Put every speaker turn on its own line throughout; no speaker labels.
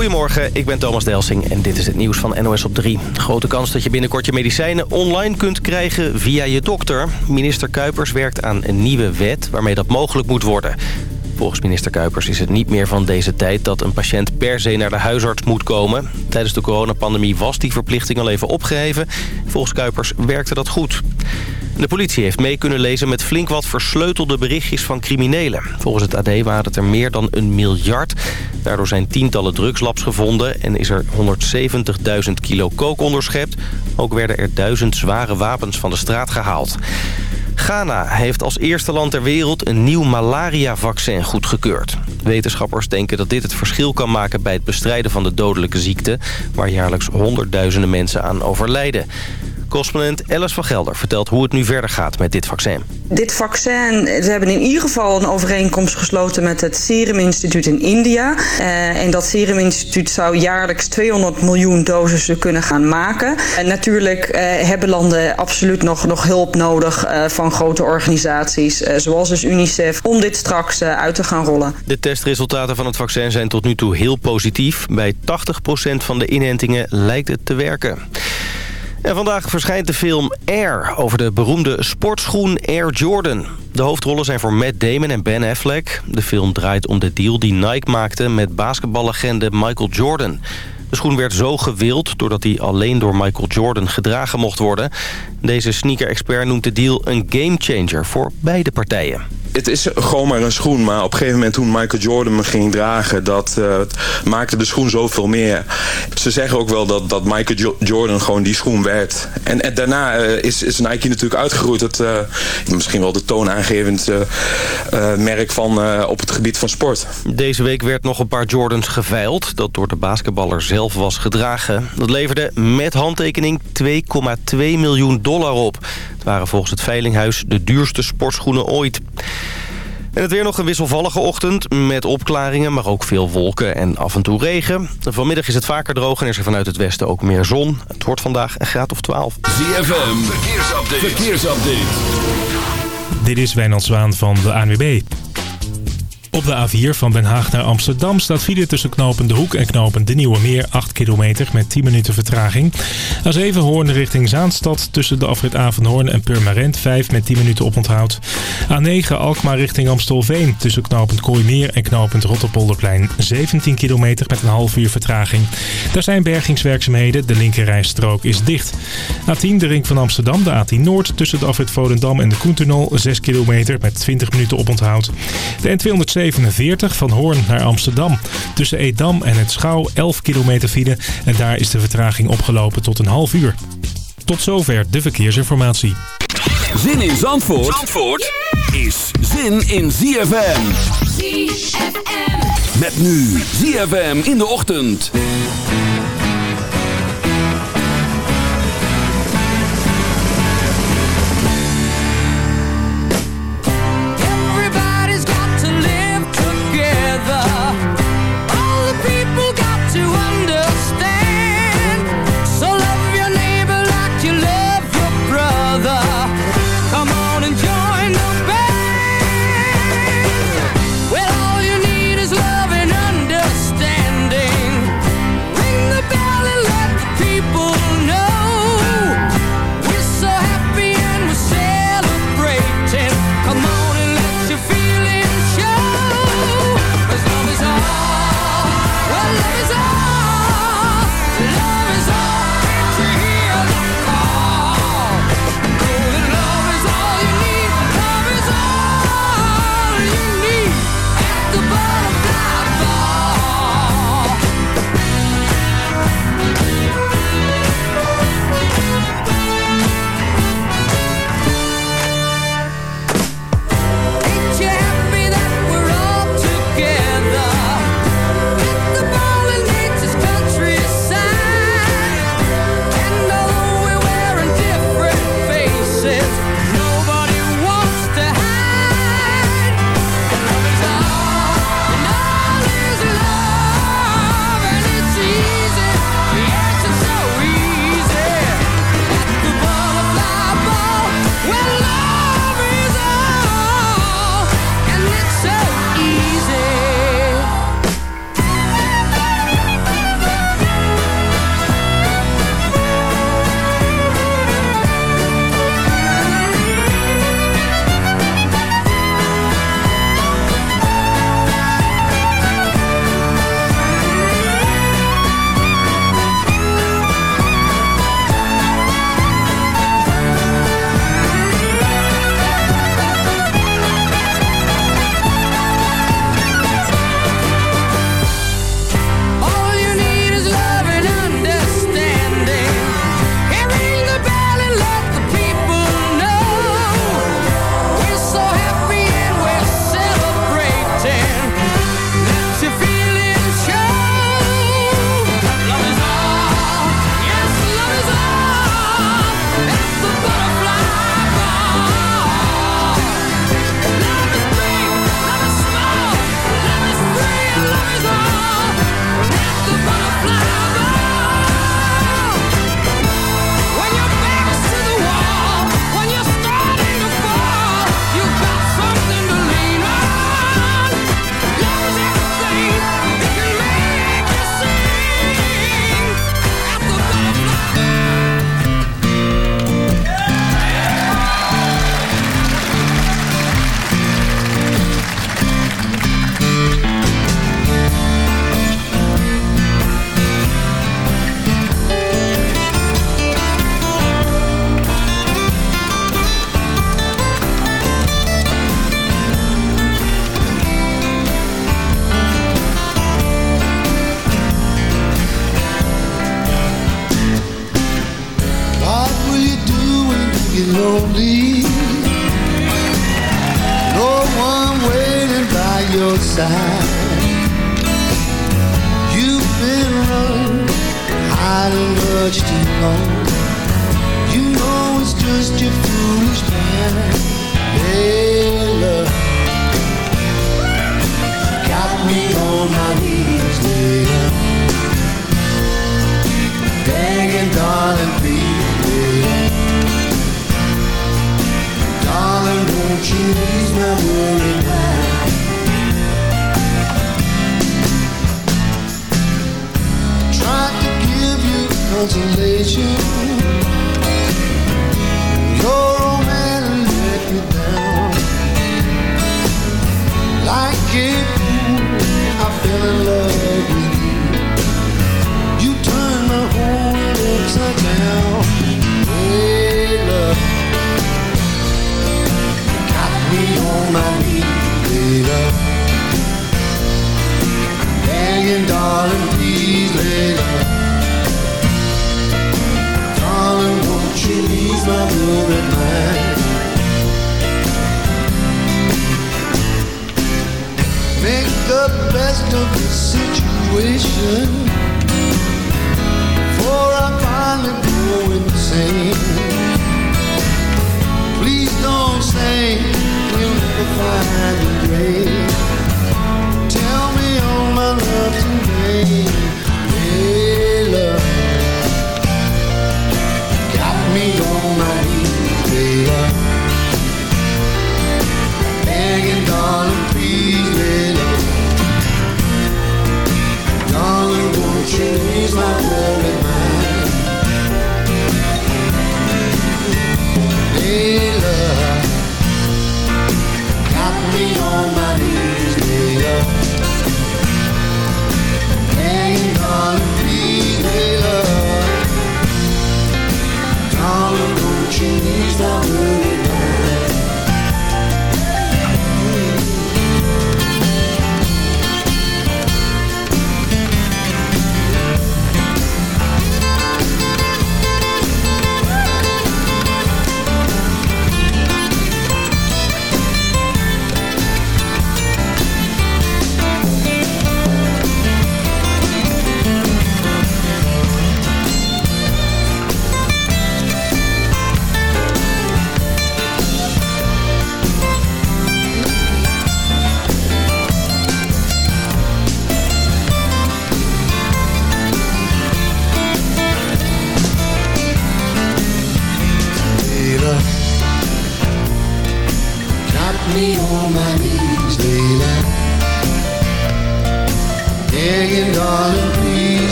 Goedemorgen, ik ben Thomas Delsing en dit is het nieuws van NOS op 3. Grote kans dat je binnenkort je medicijnen online kunt krijgen via je dokter. Minister Kuipers werkt aan een nieuwe wet waarmee dat mogelijk moet worden. Volgens minister Kuipers is het niet meer van deze tijd dat een patiënt per se naar de huisarts moet komen. Tijdens de coronapandemie was die verplichting al even opgeheven. Volgens Kuipers werkte dat goed. De politie heeft mee kunnen lezen met flink wat versleutelde berichtjes van criminelen. Volgens het AD waren het er meer dan een miljard. Daardoor zijn tientallen drugslabs gevonden en is er 170.000 kilo kook onderschept. Ook werden er duizend zware wapens van de straat gehaald. Ghana heeft als eerste land ter wereld een nieuw malaria-vaccin goedgekeurd. Wetenschappers denken dat dit het verschil kan maken bij het bestrijden van de dodelijke ziekte... waar jaarlijks honderdduizenden mensen aan overlijden. Correspondent Alice van Gelder vertelt hoe het nu verder gaat met dit vaccin.
Dit vaccin, ze hebben in ieder geval een overeenkomst gesloten met het Serum Instituut in India. Uh, en dat Serum Instituut zou jaarlijks 200 miljoen doses kunnen gaan maken. En natuurlijk uh, hebben landen absoluut nog, nog hulp nodig uh, van grote organisaties, zoals dus UNICEF, om dit straks uit te gaan rollen.
De testresultaten van het vaccin zijn tot nu toe heel positief. Bij 80% van de inentingen lijkt het te werken. En vandaag verschijnt de film Air over de beroemde sportschoen Air Jordan. De hoofdrollen zijn voor Matt Damon en Ben Affleck. De film draait om de deal die Nike maakte met basketballegende Michael Jordan. De schoen werd zo gewild doordat hij alleen door Michael Jordan gedragen mocht worden. Deze sneaker-expert noemt de deal een gamechanger voor beide partijen
het is gewoon maar een schoen. Maar op een gegeven moment toen Michael Jordan me ging dragen... dat uh, maakte de schoen zoveel meer. Ze zeggen ook wel dat, dat Michael Jordan gewoon die schoen werd. En, daarna uh, is, is Nike natuurlijk uitgegroeid tot uh, misschien wel de toonaangevend merk van op het gebied van sport.
Deze week werd nog een paar Jordans geveild... dat door de basketballer zelf was gedragen. Dat leverde met handtekening 2,2 miljoen dollar op. Het waren volgens het Veilinghuis de duurste sportschoenen ooit. En het weer nog een wisselvallige ochtend met opklaringen, maar ook veel wolken en af en toe regen. Vanmiddag is het vaker droog en is er vanuit het westen ook meer zon. Het wordt vandaag een graad of 12.
ZFM, verkeersupdate. verkeersupdate.
Dit is Wijnald Zwaan van de ANWB. Op de A4 van Den Haag naar Amsterdam staat file tussen knopen De Hoek en knopen De Nieuwe Meer 8 kilometer met 10 minuten vertraging. A7 Hoorn richting Zaanstad tussen de afrit Avenhoorn en Purmerend 5 met 10 minuten oponthoud. A9 Alkmaar richting Amstelveen tussen knooppunt Kooimeer en knooppunt Rotterpolderplein 17 kilometer met een half uur vertraging. Daar zijn bergingswerkzaamheden, de linkerrijstrook is dicht. A10 de ring van Amsterdam, de A10 Noord tussen de afrit Volendam en de Koentunnel 6 kilometer met 20 minuten oponthoud. De N207 47 van Hoorn naar Amsterdam. Tussen Edam en het Schouw 11 kilometer file en daar is de vertraging opgelopen tot een half uur. Tot zover de verkeersinformatie.
Zin in Zandvoort, Zandvoort is zin in ZFM. ZFM. Met nu ZFM in de ochtend.
Consolation. Your old man let me down. Like fool, I fell in love with you. You turned my whole world upside down. Hey, love. Got me on my knees, later. Begging, darling, please, later. Darling, you ease my worried mind? Make the best of the situation. Before I finally go insane. Please don't say you'll never find the grave. Tell me all my love's in vain. Me my knees, baby. Begging, darling, please, later. Darling, won't you ease my worried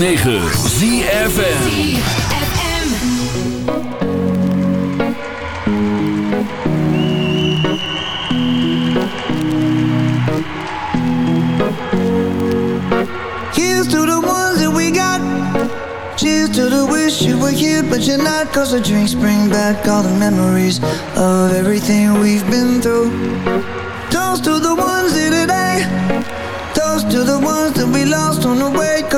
106.9 ZFN to
the
wish you were here, but you're not Cause the drinks bring back all the memories Of everything we've been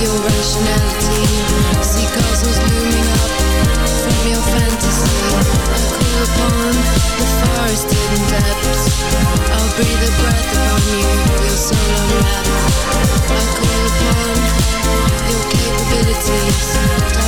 Your rationality, see castles looming up from your fantasy. I call upon the depths. I'll breathe a breath upon you, your. I call upon your capabilities,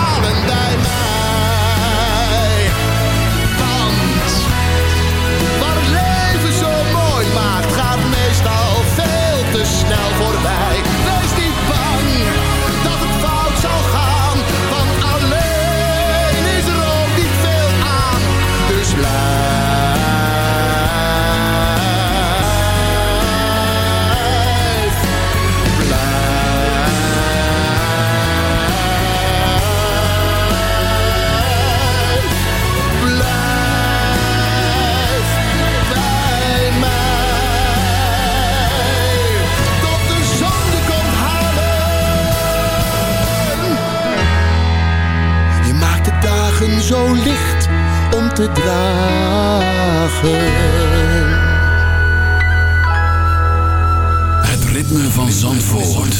zo licht om te dragen.
Het ritme van Zandvoort.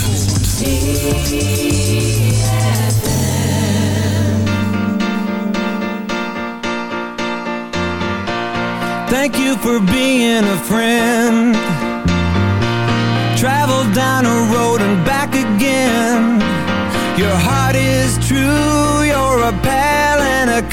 Thank you for being a friend. Travel down a road and back again. Your heart is true, you're a pal and a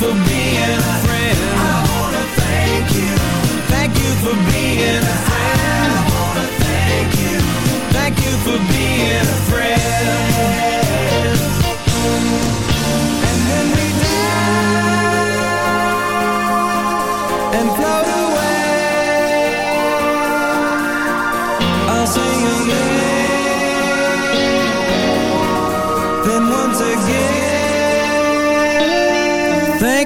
for being a friend. I wanna thank you, thank you for being a friend. I wanna thank you, thank you for being